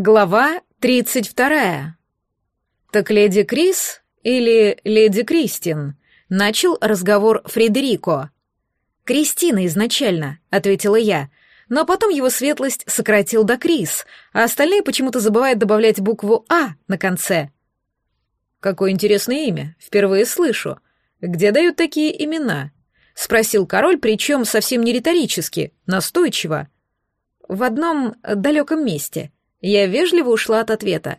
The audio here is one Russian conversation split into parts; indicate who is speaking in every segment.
Speaker 1: Глава тридцать вторая. Так леди Крис или леди Кристин? Начал разговор Фредерико. Кристина изначально, ответила я, но потом его светлость сократил до Крис, а остальные почему-то забывают добавлять букву А на конце. Какое интересное имя, впервые слышу. Где дают такие имена? Спросил король, причем совсем не риторически, настойчиво. В одном далеком месте — я вежливо ушла от ответа.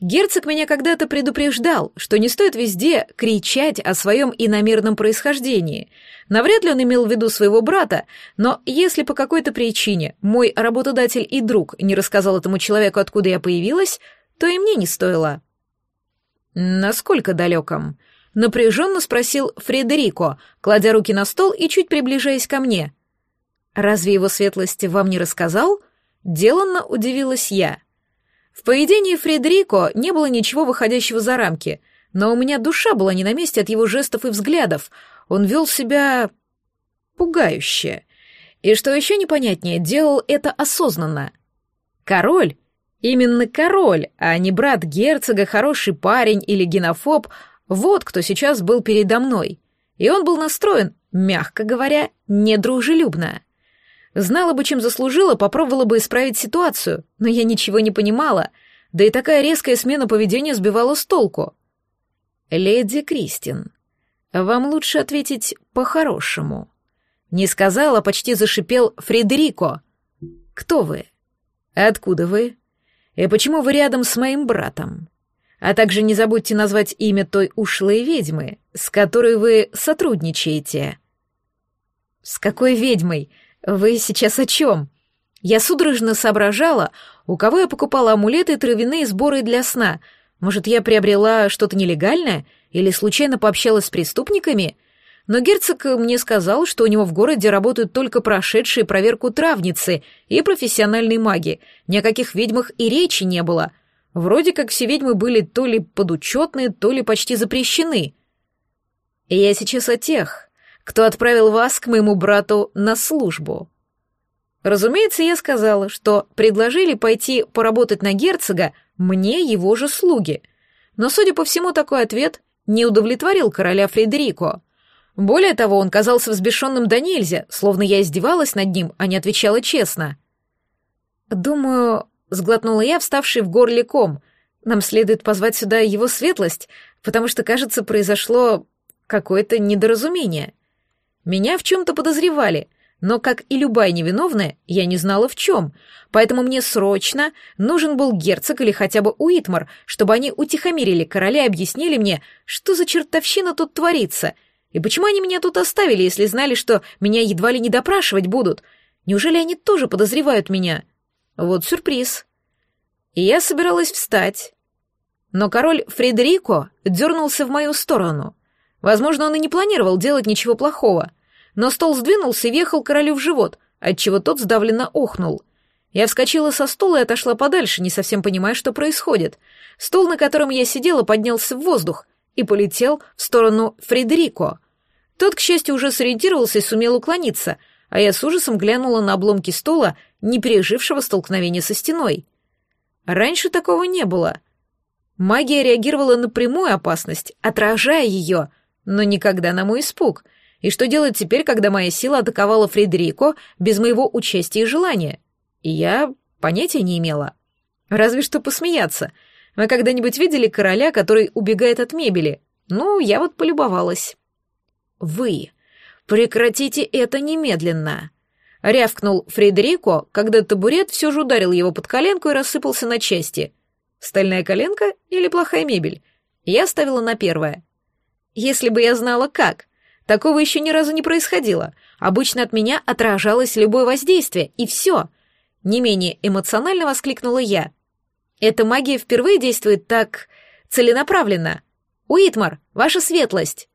Speaker 1: Герцог меня когда-то предупреждал, что не стоит везде кричать о своем иномерном происхождении. Навряд ли он имел в виду своего брата, но если по какой-то причине мой работодатель и друг не рассказал этому человеку, откуда я появилась, то и мне не стоило. «Насколько далеком?» — напряженно спросил Фредерико, кладя руки на стол и чуть приближаясь ко мне. «Разве его светлость вам не рассказал?» Деланно удивилась я. В поведении Фредерико не было ничего выходящего за рамки, но у меня душа была не на месте от его жестов и взглядов. Он вел себя... пугающе. И что еще непонятнее, делал это осознанно. Король, именно король, а не брат герцога, хороший парень или генофоб, вот кто сейчас был передо мной. И он был настроен, мягко говоря, недружелюбно. Знала бы, чем заслужила, попробовала бы исправить ситуацию, но я ничего не понимала, да и такая резкая смена поведения сбивала с толку. «Леди Кристин, вам лучше ответить по-хорошему». Не сказала, почти зашипел Фредерико. «Кто вы? Откуда вы? И почему вы рядом с моим братом? А также не забудьте назвать имя той ушлой ведьмы, с которой вы сотрудничаете». «С какой ведьмой?» «Вы сейчас о чем?» Я судорожно соображала, у кого я покупала амулеты и травяные сборы для сна. Может, я приобрела что-то нелегальное или случайно пообщалась с преступниками? Но герцог мне сказал, что у него в городе работают только прошедшие проверку травницы и профессиональные маги. Ни о каких ведьмах и речи не было. Вроде как все ведьмы были то ли подучетные, то ли почти запрещены. И я сейчас о тех, кто отправил вас к моему брату на службу. Разумеется, я сказала, что предложили пойти поработать на герцога мне его же слуги. Но, судя по всему, такой ответ не удовлетворил короля Фредерико. Более того, он казался взбешенным до нельзя, словно я издевалась над ним, а не отвечала честно. «Думаю», — сглотнула я, вставший в горле ком, — «нам следует позвать сюда его светлость, потому что, кажется, произошло какое-то недоразумение». Меня в чем-то подозревали, но, как и любая невиновная, я не знала в чем, поэтому мне срочно нужен был герцог или хотя бы Уитмар, чтобы они утихомирили короля и объяснили мне, что за чертовщина тут творится, и почему они меня тут оставили, если знали, что меня едва ли не допрашивать будут. Неужели они тоже подозревают меня? Вот сюрприз. И я собиралась встать. Но король Фредерико дернулся в мою сторону. Возможно, он и не планировал делать ничего плохого, но стол сдвинулся и въехал королю в живот, отчего тот сдавленно охнул. Я вскочила со стула и отошла подальше, не совсем понимая, что происходит. Стул, на котором я сидела, поднялся в воздух и полетел в сторону Фредерико. Тот, к счастью, уже сориентировался и сумел уклониться, а я с ужасом глянула на обломки стола, не пережившего столкновения со стеной. Раньше такого не было. Магия реагировала на прямую опасность, отражая ее, но никогда на мой испуг — и что делать теперь, когда моя сила атаковала Фредерико без моего участия и желания? И я понятия не имела. Разве что посмеяться. Вы когда-нибудь видели короля, который убегает от мебели? Ну, я вот полюбовалась. Вы прекратите это немедленно. Рявкнул Фредерико, когда табурет все же ударил его под коленку и рассыпался на части. Стальная коленка или плохая мебель? Я ставила на первое. Если бы я знала как, Такого еще ни разу не происходило. Обычно от меня отражалось любое воздействие, и все. Не менее эмоционально воскликнула я. Эта магия впервые действует так целенаправленно. Уитмар, ваша светлость.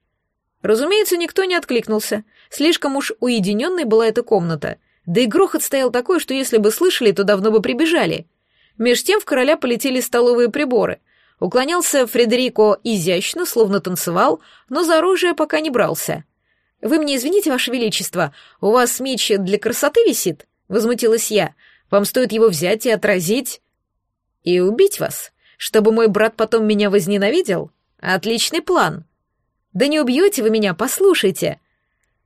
Speaker 1: Разумеется, никто не откликнулся. Слишком уж уединенной была эта комната. Да и грохот стоял такой, что если бы слышали, то давно бы прибежали. Меж тем в короля полетели столовые приборы — Уклонялся Фредерико изящно, словно танцевал, но за оружие пока не брался. «Вы мне извините, Ваше Величество, у вас меч для красоты висит?» — возмутилась я. «Вам стоит его взять и отразить?» И убить вас, чтобы мой брат потом меня возненавидел? Отличный план. Да не убьете вы меня, послушайте.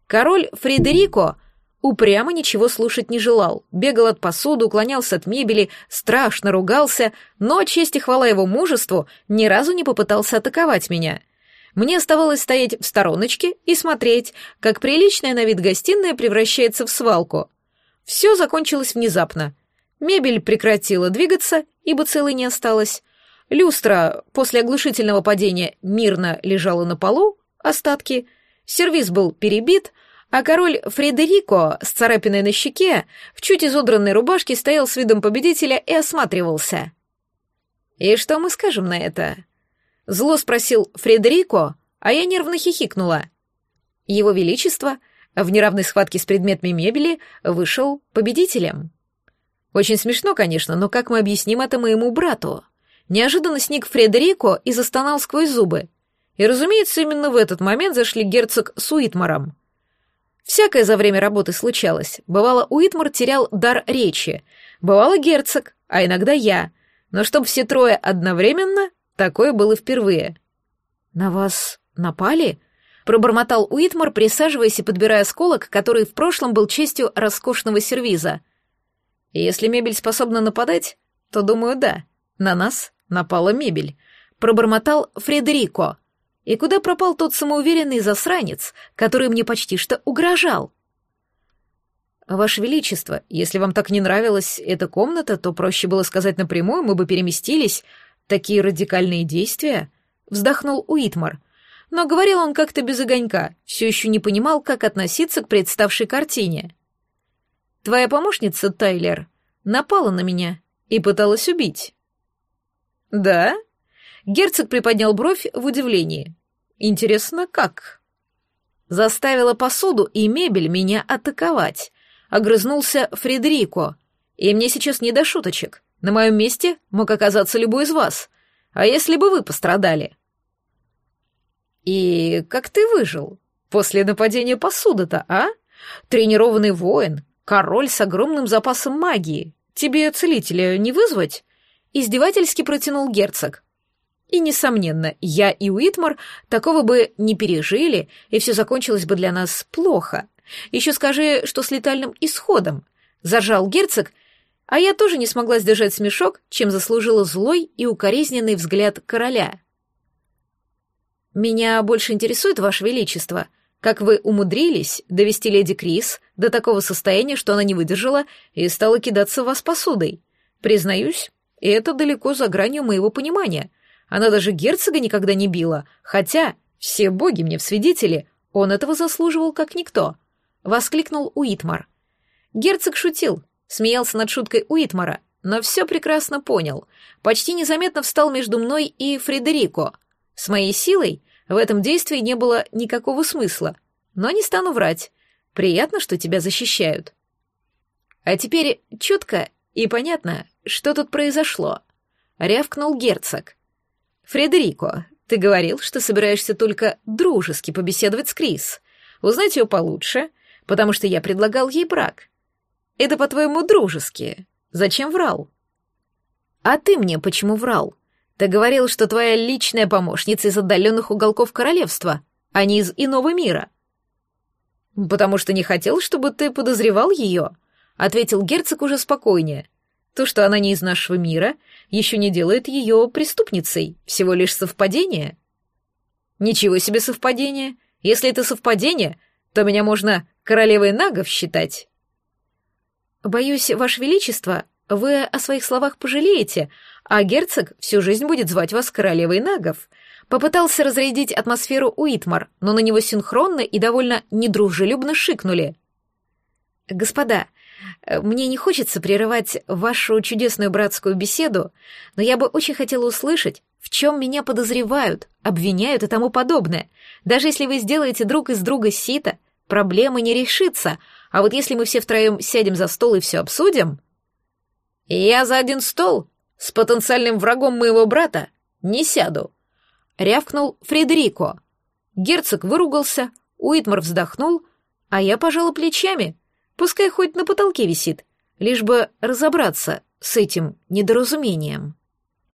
Speaker 1: Король Фредерико упрямо ничего слушать не желал, бегал от посуды, уклонялся от мебели, страшно ругался, но, честь и хвала его мужеству, ни разу не попытался атаковать меня. Мне оставалось стоять в стороночке и смотреть, как приличная на вид гостиная превращается в свалку. Все закончилось внезапно. Мебель прекратила двигаться, ибо целой не осталось. Люстра после оглушительного падения мирно лежала на полу, остатки. Сервиз был перебит, а король Фредерико с царапиной на щеке в чуть изодранной рубашке стоял с видом победителя и осматривался. «И что мы скажем на это?» Зло спросил Фредерико, а я нервно хихикнула. Его Величество в неравной схватке с предметами мебели вышел победителем. Очень смешно, конечно, но как мы объясним это моему брату? Неожиданно сник Фредерико и застонал сквозь зубы. И, разумеется, именно в этот момент зашли герцог с Уитмаром. Всякое за время работы случалось. Бывало, Уитмар терял дар речи. Бывало, герцог, а иногда я. Но чтоб все трое одновременно, такое было впервые. «На вас напали?» — пробормотал Уитмар, присаживаясь и подбирая осколок, который в прошлом был честью роскошного сервиза. «Если мебель способна нападать, то, думаю, да. На нас напала мебель», — пробормотал Фредерико. И куда пропал тот самоуверенный засранец, который мне почти что угрожал? «Ваше Величество, если вам так не нравилась эта комната, то проще было сказать напрямую, мы бы переместились. Такие радикальные действия?» — вздохнул Уитмар. Но говорил он как-то без огонька, все еще не понимал, как относиться к представшей картине. «Твоя помощница, Тайлер, напала на меня и пыталась убить». «Да?» Герцог приподнял бровь в удивлении. «Интересно, как?» «Заставила посуду и мебель меня атаковать», — огрызнулся Фредерико. «И мне сейчас не до шуточек. На моем месте мог оказаться любой из вас. А если бы вы пострадали?» «И как ты выжил после нападения посуды-то, а? Тренированный воин, король с огромным запасом магии. Тебе целителя не вызвать?» Издевательски протянул герцог. И, несомненно, я и Уитмар такого бы не пережили, и все закончилось бы для нас плохо. Еще скажи, что с летальным исходом. Заржал герцог, а я тоже не смогла сдержать смешок, чем заслужила злой и укоризненный взгляд короля. «Меня больше интересует, Ваше Величество, как вы умудрились довести леди Крис до такого состояния, что она не выдержала и стала кидаться в вас посудой. Признаюсь, это далеко за гранью моего понимания. Она даже герцога никогда не била, хотя, все боги мне в свидетели, он этого заслуживал как никто. Воскликнул Уитмар. Герцог шутил, смеялся над шуткой Уитмара, но все прекрасно понял. Почти незаметно встал между мной и Фредерико. С моей силой в этом действии не было никакого смысла, но не стану врать. Приятно, что тебя защищают. А теперь четко и понятно, что тут произошло. Рявкнул герцог. «Фредерико, ты говорил, что собираешься только дружески побеседовать с Крис. Узнать ее получше, потому что я предлагал ей брак. Это, по-твоему, дружески. Зачем врал?» «А ты мне почему врал? Ты говорил, что твоя личная помощница из отдаленных уголков королевства, а не из иного мира». «Потому что не хотел, чтобы ты подозревал ее», — ответил герцог уже спокойнее. То, что она не из нашего мира, еще не делает ее преступницей, всего лишь совпадение. Ничего себе совпадение. Если это совпадение, то меня можно королевой нагов считать. Боюсь, Ваше Величество, вы о своих словах пожалеете, а герцог всю жизнь будет звать вас королевой нагов. Попытался разрядить атмосферу Уитмар, но на него синхронно и довольно недружелюбно шикнули. «Господа, мне не хочется прерывать вашу чудесную братскую беседу, но я бы очень хотела услышать, в чем меня подозревают, обвиняют и тому подобное. Даже если вы сделаете друг из друга сито, проблема не решится, а вот если мы все втроем сядем за стол и все обсудим... Я за один стол с потенциальным врагом моего брата не сяду, — рявкнул Фредерико. Герцог выругался, Уитмар вздохнул, а я пожала плечами — Пускай хоть на потолке висит, лишь бы разобраться с этим недоразумением.